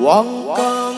王刚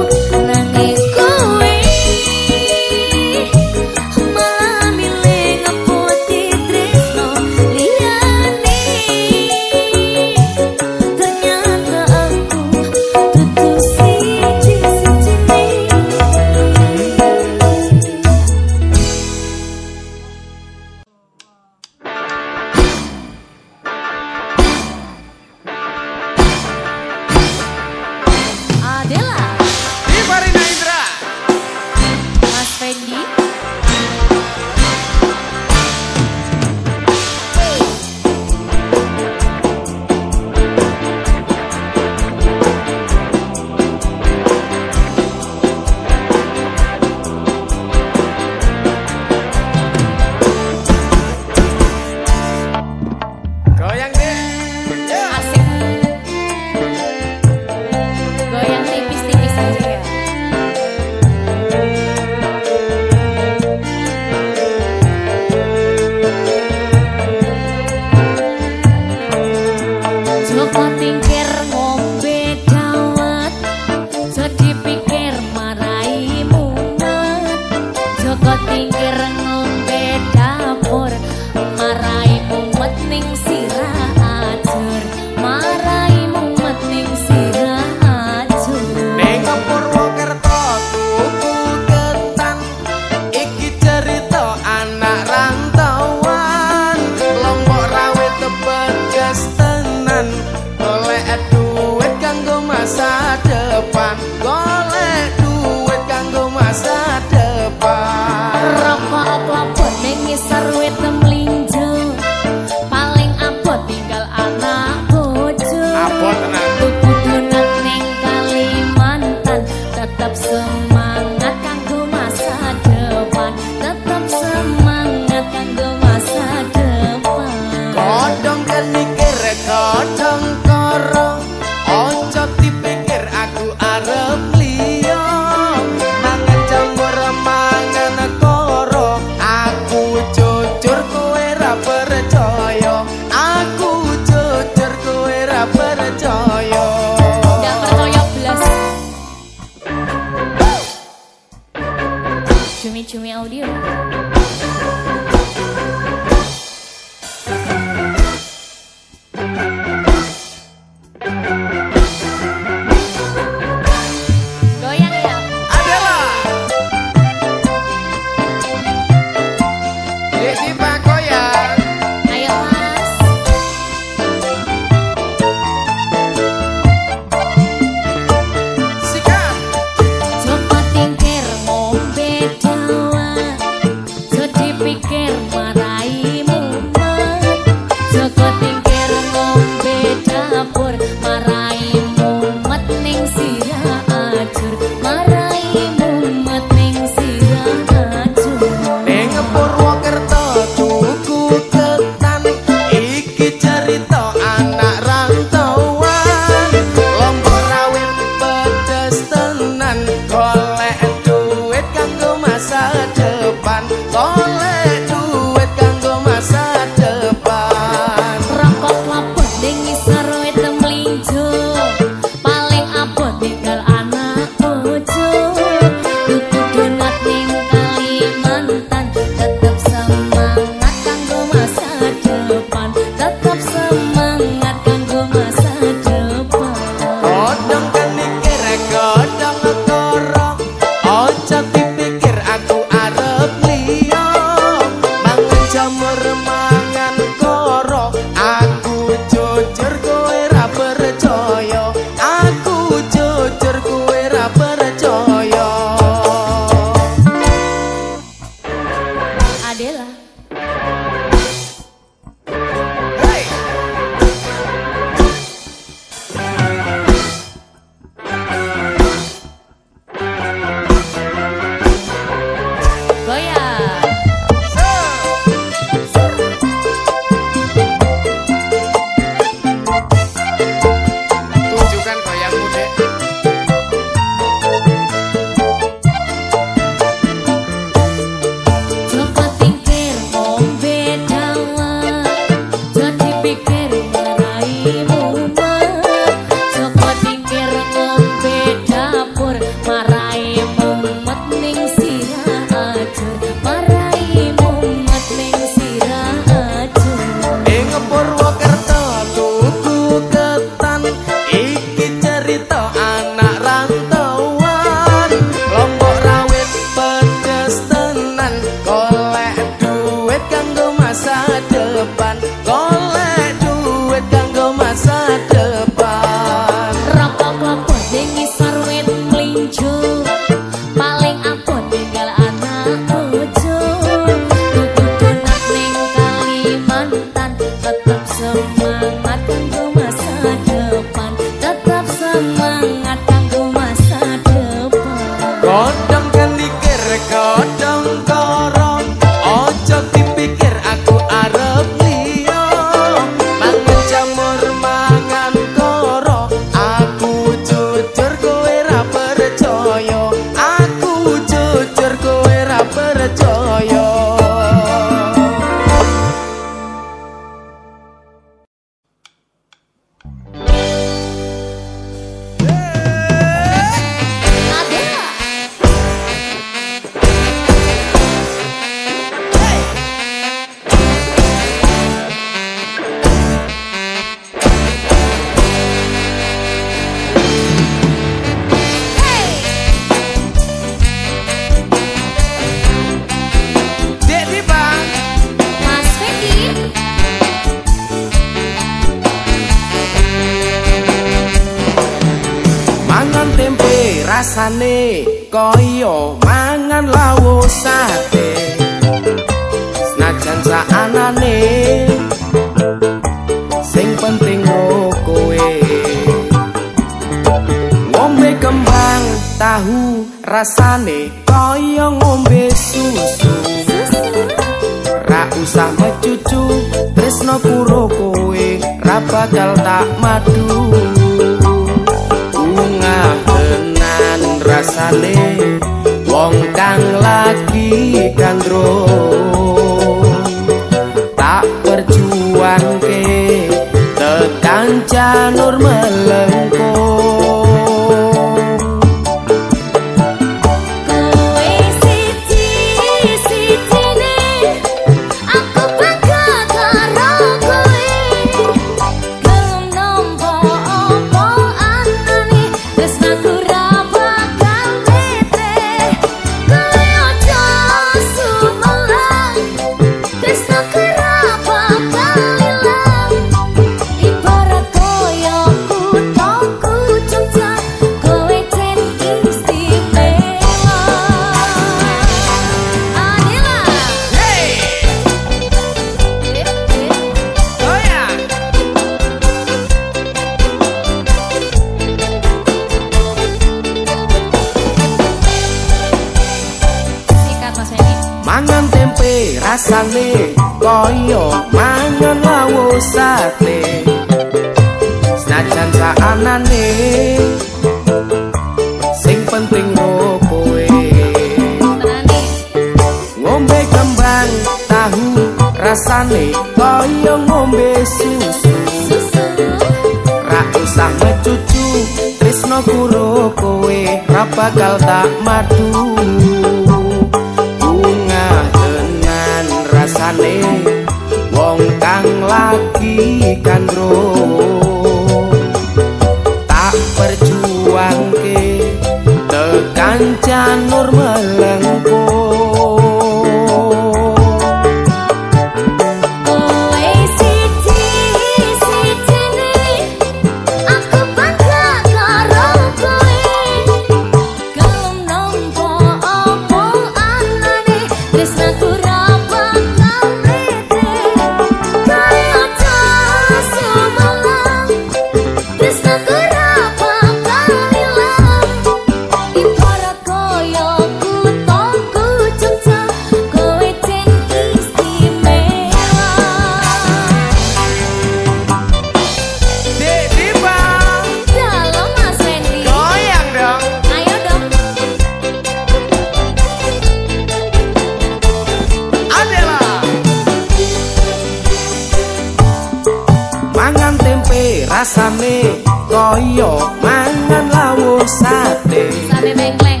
koyo mangan lawuh sate. Sate mengkleng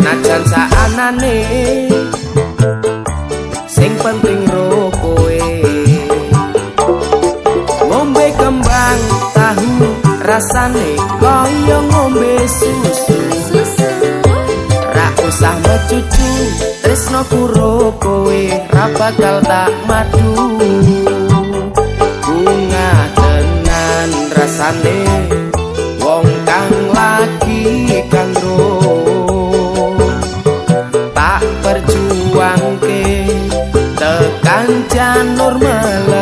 senajan saanane sing penting ro kowe. Ngombe kembang tahu rasane koyo ngombe susu. Ra usah mecucu tresno kowe ra bakal tak madu. biasane wong kang lagi kandro tak perjuangke tekan janur malam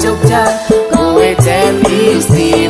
Jogja kowe jen istimewa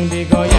兄弟哥。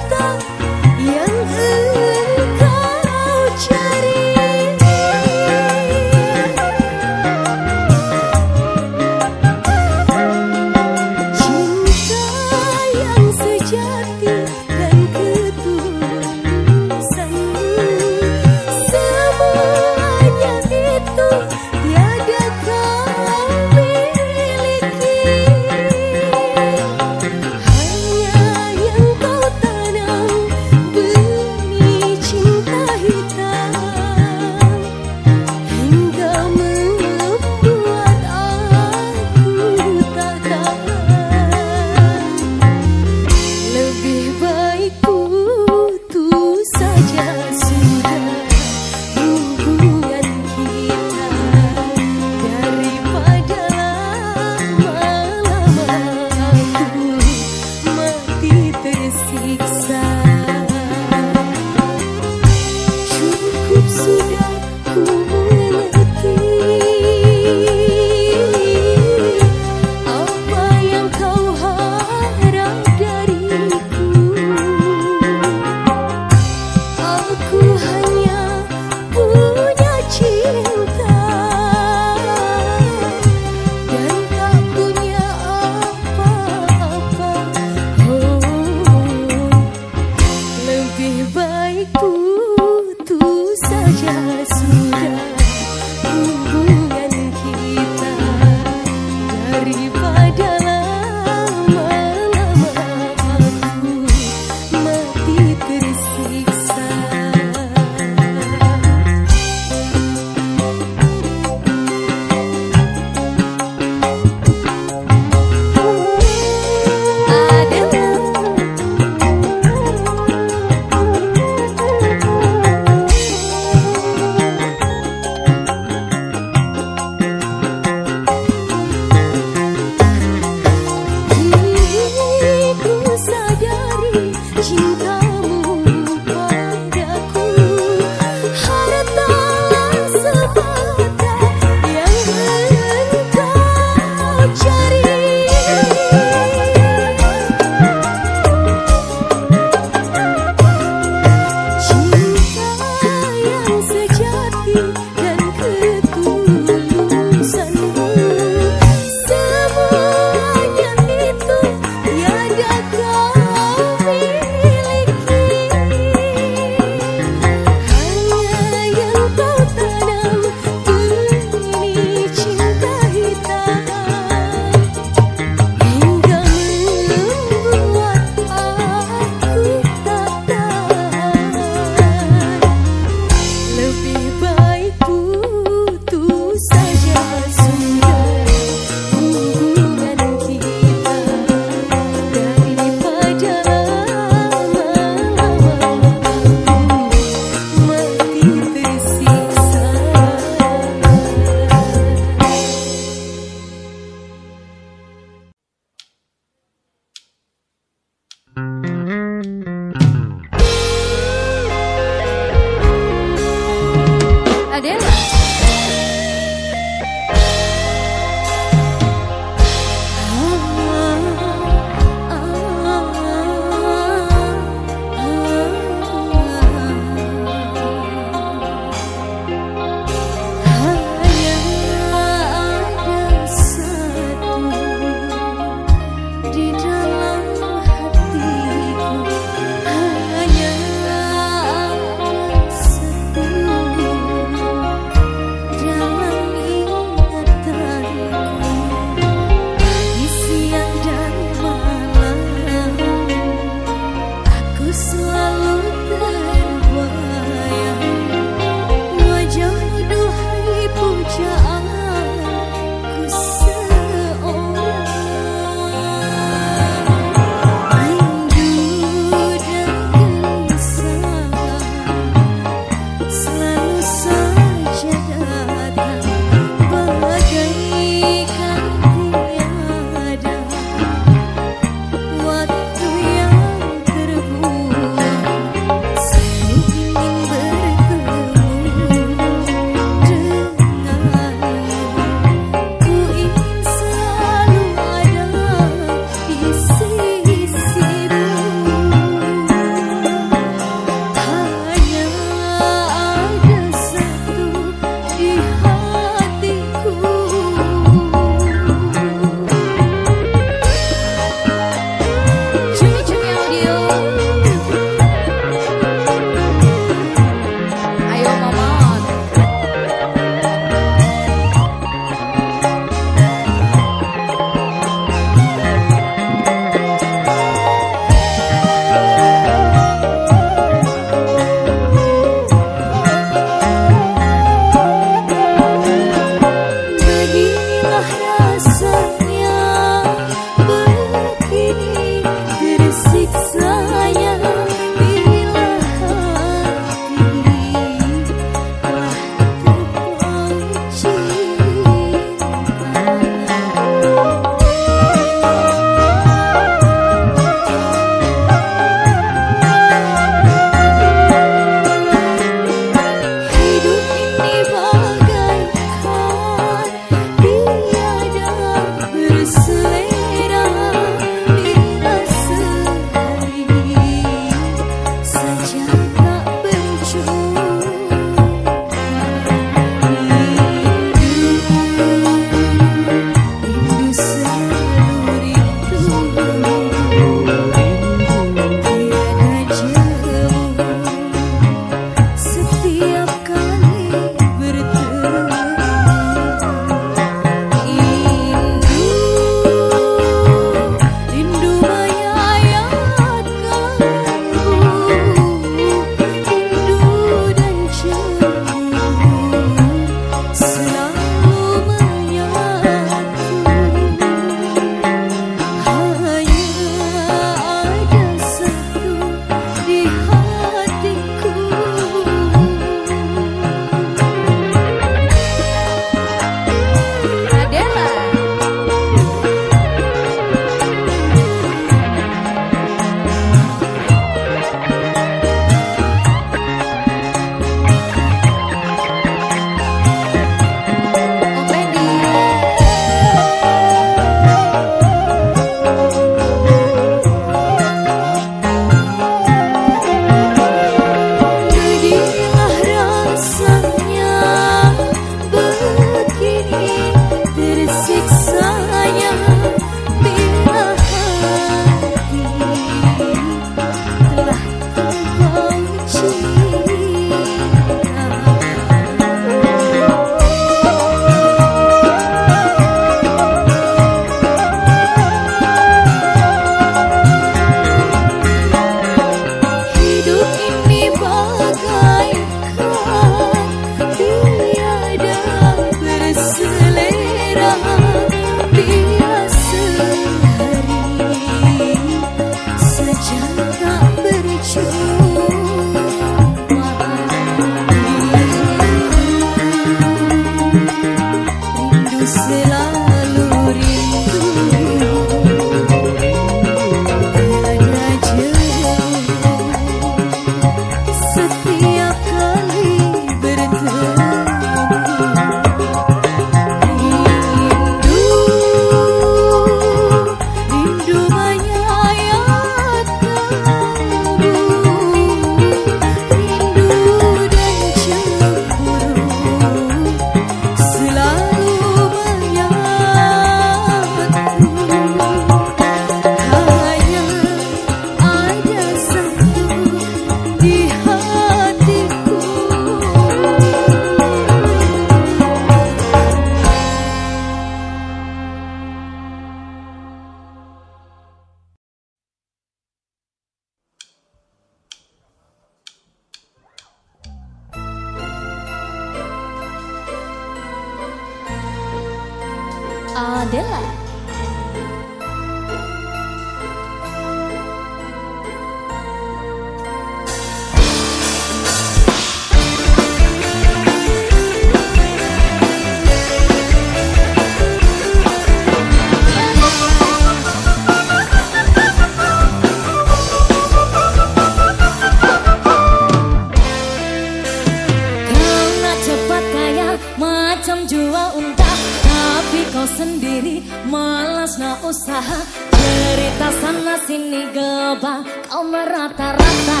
usaha. Cerita sana sini geba Kau merata-rata.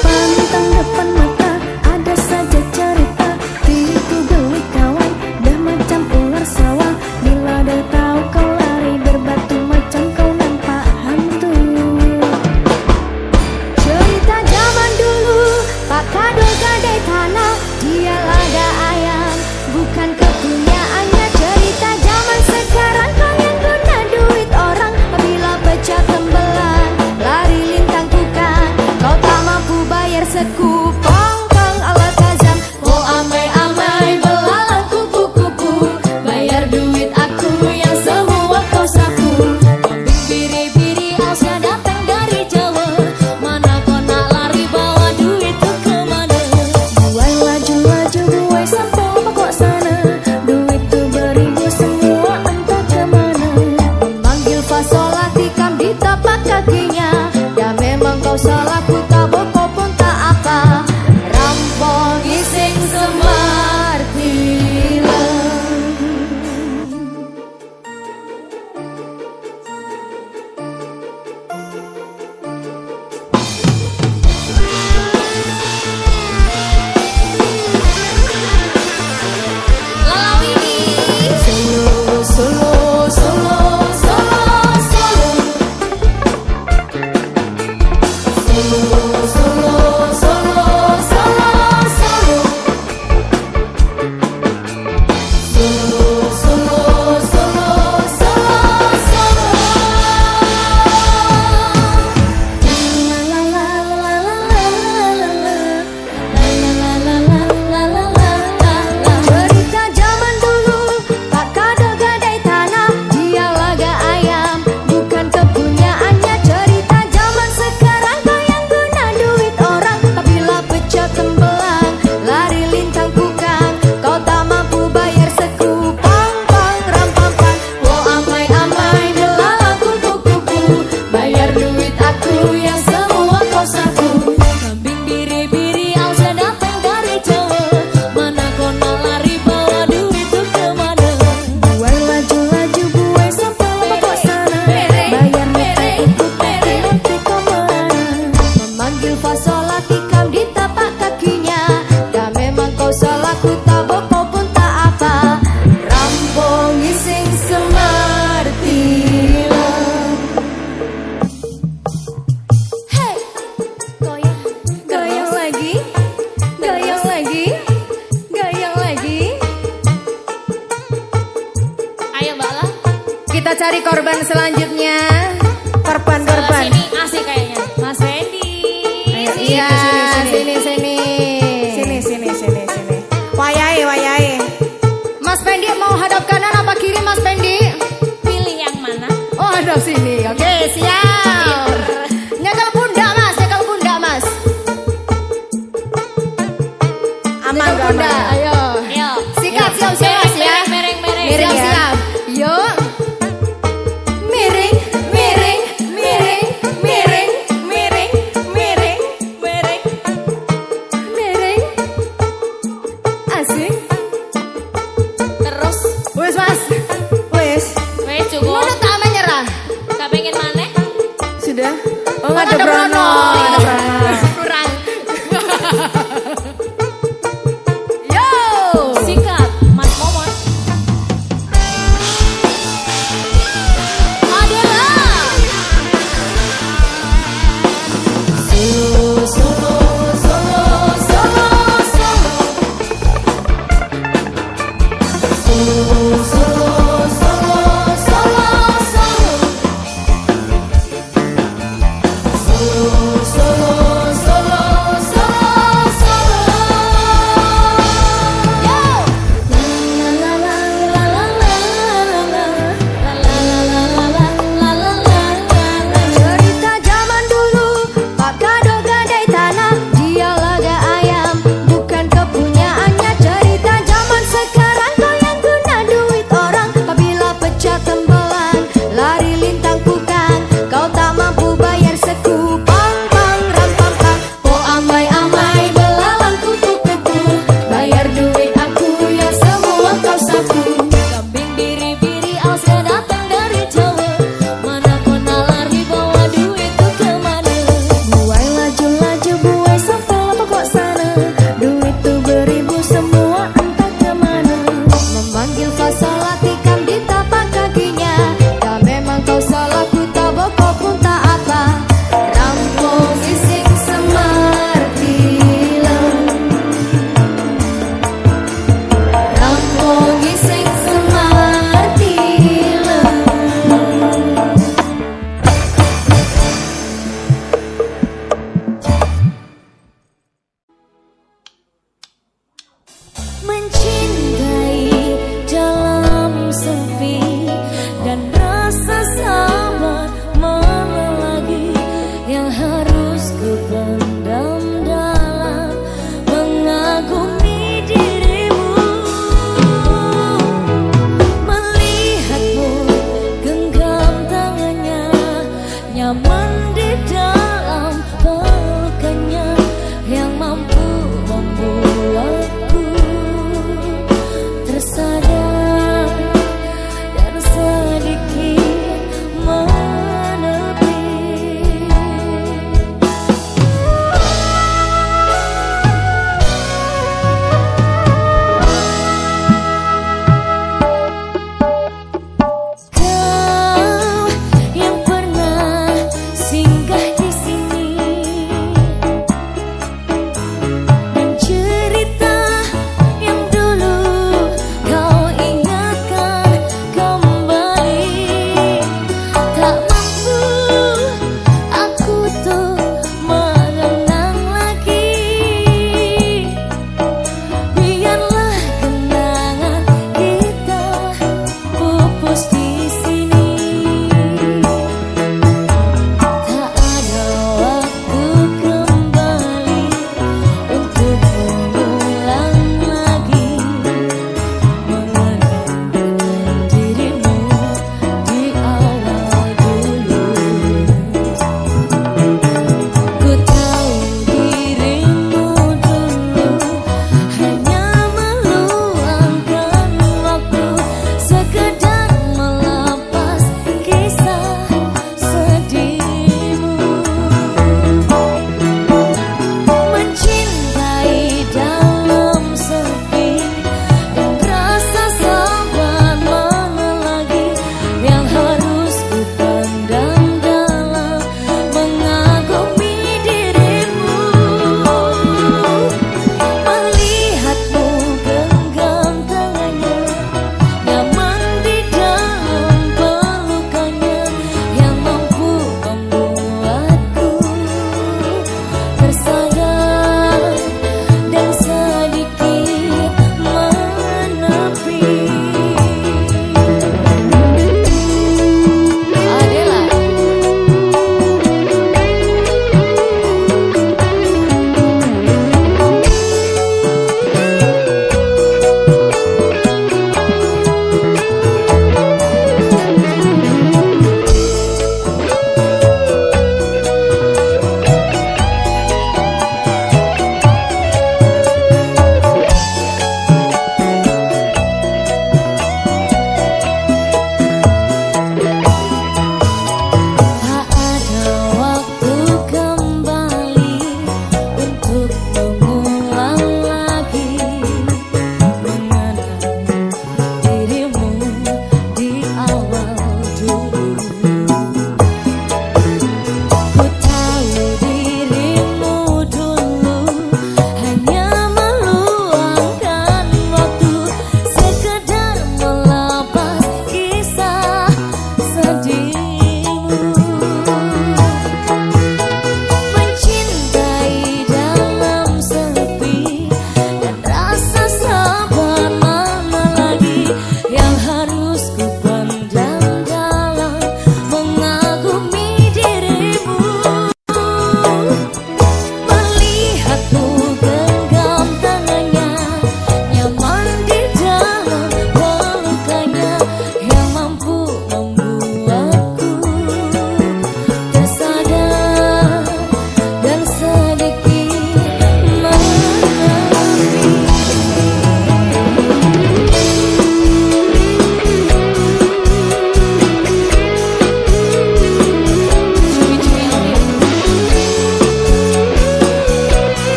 Pantang depan mata